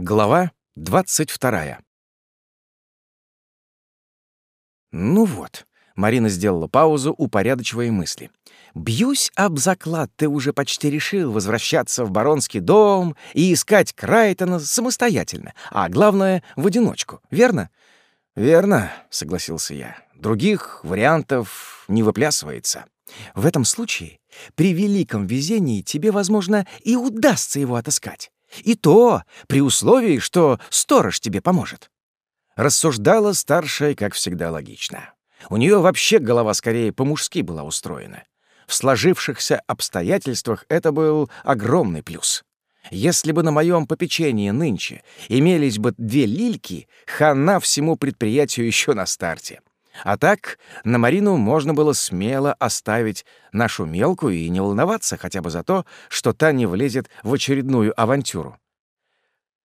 Глава 22. Ну вот, Марина сделала паузу, упорядочивая мысли. «Бьюсь об заклад, ты уже почти решил возвращаться в баронский дом и искать Крайтона самостоятельно, а главное — в одиночку, верно?» «Верно», — согласился я. «Других вариантов не выплясывается». «В этом случае, при великом везении, тебе, возможно, и удастся его отыскать. И то при условии, что сторож тебе поможет. Рассуждала старшая, как всегда, логично. У нее вообще голова скорее по-мужски была устроена. В сложившихся обстоятельствах это был огромный плюс. Если бы на моем попечении нынче имелись бы две лильки, хана всему предприятию еще на старте. А так на Марину можно было смело оставить нашу мелкую и не волноваться хотя бы за то, что та не влезет в очередную авантюру.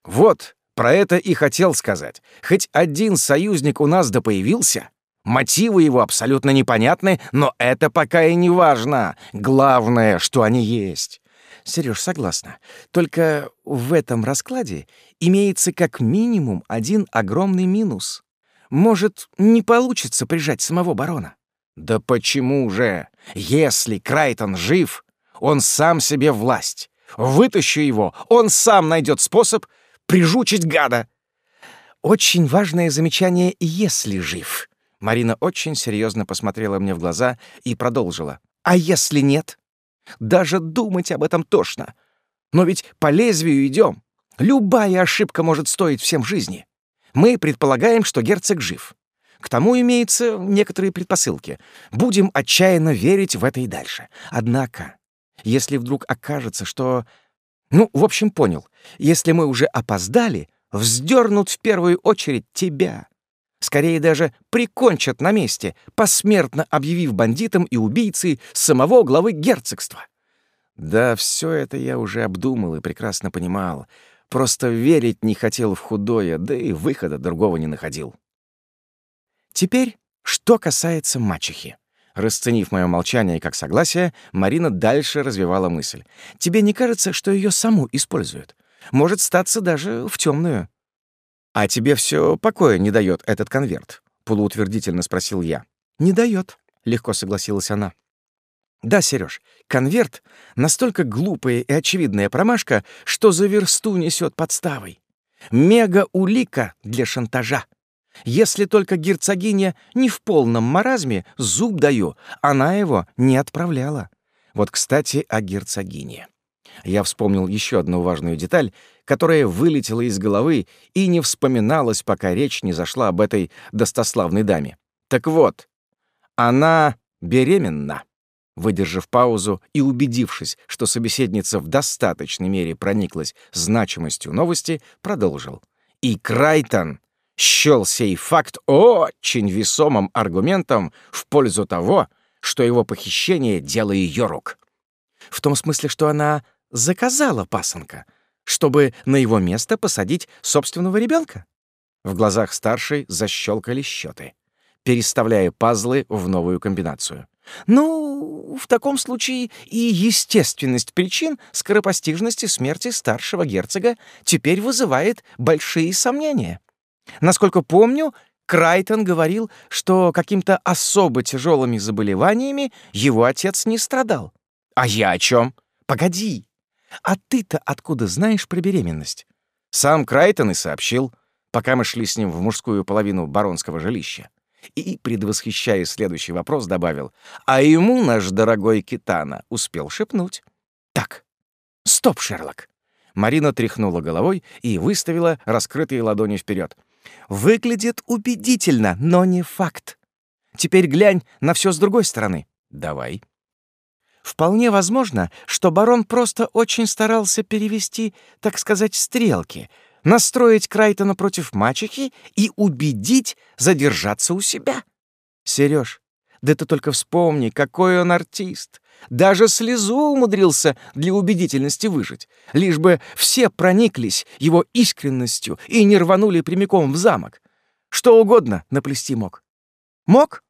Вот, про это и хотел сказать. Хоть один союзник у нас да появился, мотивы его абсолютно непонятны, но это пока и не важно. Главное, что они есть. Сереж, согласна. Только в этом раскладе имеется как минимум один огромный минус. Может, не получится прижать самого барона? Да почему же? Если Крайтон жив, он сам себе власть. Вытащу его, он сам найдет способ прижучить гада. Очень важное замечание «если жив». Марина очень серьезно посмотрела мне в глаза и продолжила. «А если нет? Даже думать об этом тошно. Но ведь по лезвию идем. Любая ошибка может стоить всем жизни. Мы предполагаем, что герцог жив. К тому имеются некоторые предпосылки. Будем отчаянно верить в это и дальше. Однако, если вдруг окажется, что... Ну, в общем, понял. Если мы уже опоздали, вздернут в первую очередь тебя. Скорее даже прикончат на месте, посмертно объявив бандитом и убийцей самого главы герцогства. Да, все это я уже обдумал и прекрасно понимал. Просто верить не хотел в худое, да и выхода другого не находил. Теперь, что касается мачехи. Расценив мое молчание как согласие, Марина дальше развивала мысль. «Тебе не кажется, что ее саму используют? Может статься даже в темную. «А тебе все покоя не дает этот конверт?» — полуутвердительно спросил я. «Не дает, легко согласилась она. Да, Сереж, конверт — настолько глупая и очевидная промашка, что за версту несет подставой. Мега-улика для шантажа. Если только герцогиня не в полном маразме, зуб даю, она его не отправляла. Вот, кстати, о герцогине. Я вспомнил еще одну важную деталь, которая вылетела из головы и не вспоминалась, пока речь не зашла об этой достославной даме. Так вот, она беременна. Выдержав паузу и убедившись, что собеседница в достаточной мере прониклась значимостью новости, продолжил. И Крайтон счел сей факт очень весомым аргументом в пользу того, что его похищение — дело ее рук. В том смысле, что она заказала пасынка, чтобы на его место посадить собственного ребенка. В глазах старшей защелкали счеты, переставляя пазлы в новую комбинацию. Ну, в таком случае и естественность причин скоропостижности смерти старшего герцога теперь вызывает большие сомнения. Насколько помню, Крайтон говорил, что каким-то особо тяжелыми заболеваниями его отец не страдал. А я о чем? Погоди. А ты-то откуда знаешь про беременность? Сам Крайтон и сообщил, пока мы шли с ним в мужскую половину баронского жилища и, предвосхищая следующий вопрос, добавил, а ему наш дорогой Китана успел шепнуть. «Так, стоп, Шерлок!» Марина тряхнула головой и выставила раскрытые ладони вперед. «Выглядит убедительно, но не факт. Теперь глянь на все с другой стороны. Давай». Вполне возможно, что барон просто очень старался перевести, так сказать, стрелки — настроить Крайтона против мачехи и убедить задержаться у себя. Сереж, да ты только вспомни, какой он артист. Даже слезу умудрился для убедительности выжить, лишь бы все прониклись его искренностью и не рванули прямиком в замок. Что угодно наплести мог. Мог?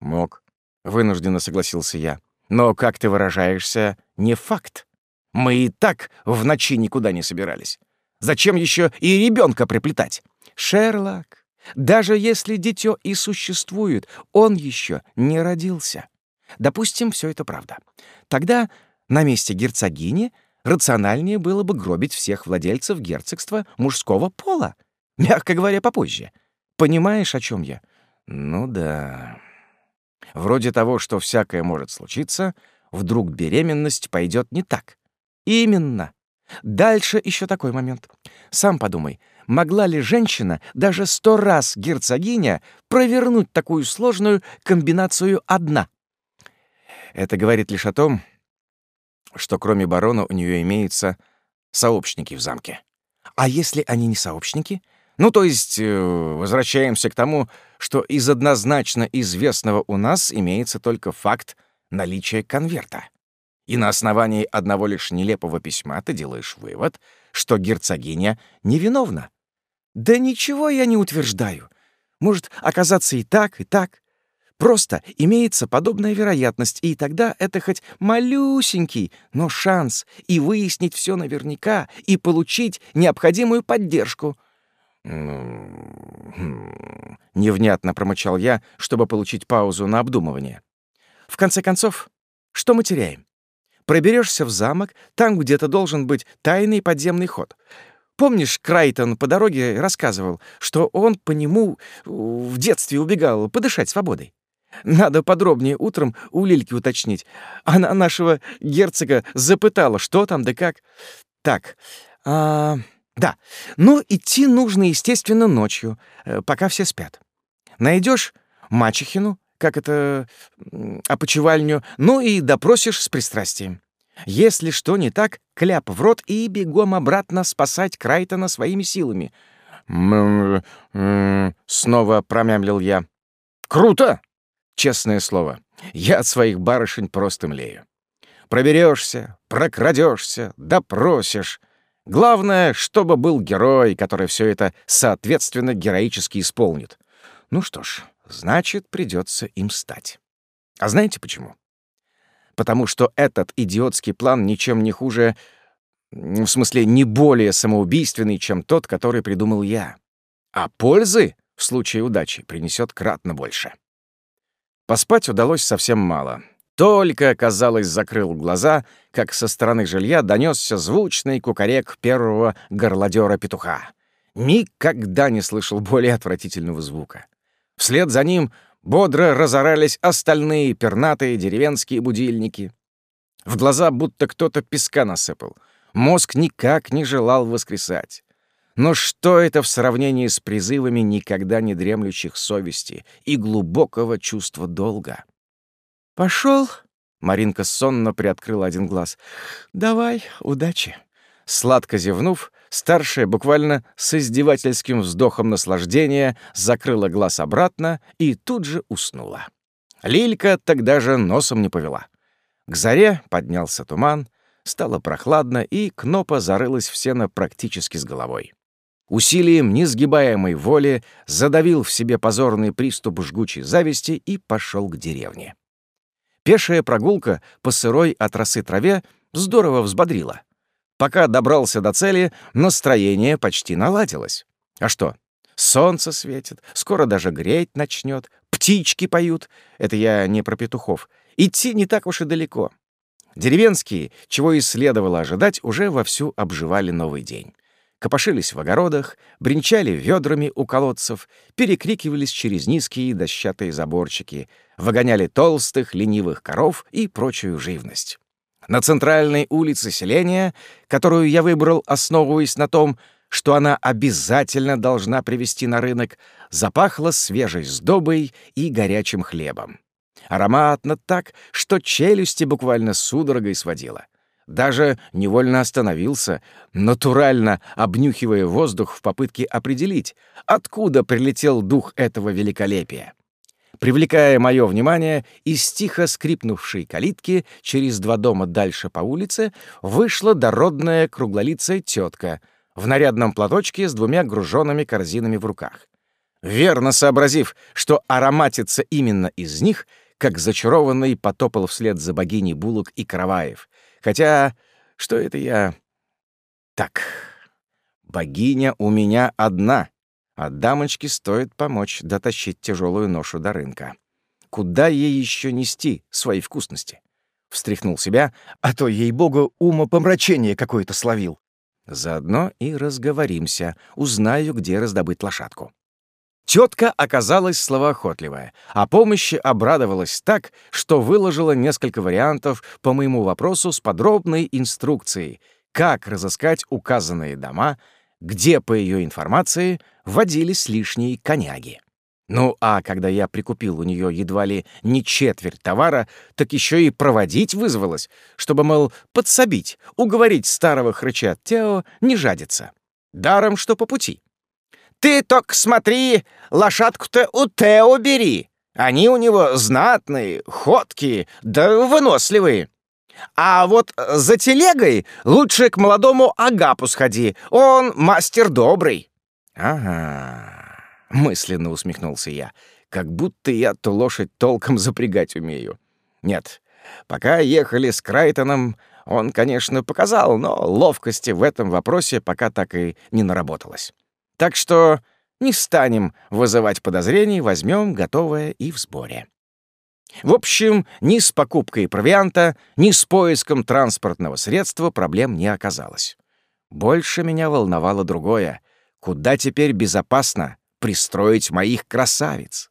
Мог, вынужденно согласился я. Но, как ты выражаешься, не факт. Мы и так в ночи никуда не собирались. Зачем еще и ребенка приплетать? Шерлок, даже если дитё и существует, он еще не родился. Допустим, все это правда. Тогда на месте герцогини рациональнее было бы гробить всех владельцев герцогства мужского пола, мягко говоря, попозже. Понимаешь, о чем я? Ну да. Вроде того, что всякое может случиться, вдруг беременность пойдет не так. Именно. Дальше еще такой момент. Сам подумай, могла ли женщина, даже сто раз герцогиня, провернуть такую сложную комбинацию одна? Это говорит лишь о том, что кроме барона у нее имеются сообщники в замке. А если они не сообщники? Ну, то есть, э, возвращаемся к тому, что из однозначно известного у нас имеется только факт наличия конверта. И на основании одного лишь нелепого письма ты делаешь вывод, что герцогиня невиновна. Да ничего я не утверждаю. Может оказаться и так, и так. Просто имеется подобная вероятность, и тогда это хоть малюсенький, но шанс и выяснить все наверняка, и получить необходимую поддержку — Хм, невнятно промычал я, чтобы получить паузу на обдумывание. В конце концов, что мы теряем? Проберешься в замок, там где-то должен быть тайный подземный ход. Помнишь, Крайтон по дороге рассказывал, что он по нему в детстве убегал подышать свободой? Надо подробнее утром у Лильки уточнить. Она нашего герцога запытала, что там да как. Так, а... Да, но идти нужно, естественно, ночью, э, пока все спят. Найдешь мачехину, как это, опочивальню, ну и допросишь с пристрастием. Если что не так, кляп в рот и бегом обратно спасать Крайтона своими силами. М -м снова промямлил я. Круто! Честное слово, я от своих барышень просто млею. Проберешься, прокрадешься, допросишь. Главное, чтобы был герой, который все это соответственно героически исполнит. Ну что ж, значит, придется им стать. А знаете почему? Потому что этот идиотский план ничем не хуже, в смысле, не более самоубийственный, чем тот, который придумал я. А пользы в случае удачи принесет кратно больше. Поспать удалось совсем мало. Только, казалось, закрыл глаза, как со стороны жилья донесся звучный кукарек первого горлодера петуха. Никогда не слышал более отвратительного звука. Вслед за ним бодро разорались остальные пернатые деревенские будильники. В глаза будто кто-то песка насыпал. Мозг никак не желал воскресать. Но что это в сравнении с призывами никогда не дремлющих совести и глубокого чувства долга? Пошел. Маринка сонно приоткрыла один глаз. «Давай, удачи». Сладко зевнув, старшая буквально с издевательским вздохом наслаждения закрыла глаз обратно и тут же уснула. Лилька тогда же носом не повела. К заре поднялся туман, стало прохладно, и Кнопа зарылась в сено практически с головой. Усилием несгибаемой воли задавил в себе позорный приступ жгучей зависти и пошел к деревне. Пешая прогулка по сырой от росы траве здорово взбодрила. Пока добрался до цели, настроение почти наладилось. А что? Солнце светит, скоро даже греть начнет, птички поют. Это я не про петухов. Идти не так уж и далеко. Деревенские, чего и следовало ожидать, уже вовсю обживали новый день копошились в огородах, бренчали ведрами у колодцев, перекрикивались через низкие дощатые заборчики, выгоняли толстых, ленивых коров и прочую живность. На центральной улице селения, которую я выбрал, основываясь на том, что она обязательно должна привести на рынок, запахло свежей сдобой и горячим хлебом. Ароматно так, что челюсти буквально судорогой сводило — даже невольно остановился, натурально обнюхивая воздух в попытке определить, откуда прилетел дух этого великолепия. Привлекая мое внимание, из тихо скрипнувшей калитки через два дома дальше по улице вышла дородная круглолицая тетка в нарядном платочке с двумя груженными корзинами в руках. Верно сообразив, что ароматится именно из них, как зачарованный потопал вслед за богиней булок и караваев — Хотя, что это я... Так, Богиня у меня одна, а дамочке стоит помочь дотащить тяжелую ношу до рынка. Куда ей еще нести свои вкусности? Встряхнул себя, а то, ей-богу, умопомрачение какое-то словил. Заодно и разговоримся, узнаю, где раздобыть лошадку. Тетка оказалась словоохотливая, а помощи обрадовалась так, что выложила несколько вариантов по моему вопросу с подробной инструкцией, как разыскать указанные дома, где, по ее информации, водились лишние коняги. Ну а когда я прикупил у нее едва ли не четверть товара, так еще и проводить вызвалась, чтобы, мол, подсобить, уговорить старого хрыча Тео не жадиться. Даром, что по пути. «Ты только смотри, лошадку-то у Тео бери. Они у него знатные, ходкие, да выносливые. А вот за телегой лучше к молодому Агапу сходи, он мастер добрый». «Ага», — мысленно усмехнулся я, как будто я ту лошадь толком запрягать умею. Нет, пока ехали с Крайтоном, он, конечно, показал, но ловкости в этом вопросе пока так и не наработалось. Так что не станем вызывать подозрений, возьмем готовое и в сборе. В общем, ни с покупкой провианта, ни с поиском транспортного средства проблем не оказалось. Больше меня волновало другое. Куда теперь безопасно пристроить моих красавиц.